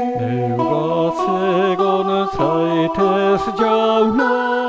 Meu God, this job now.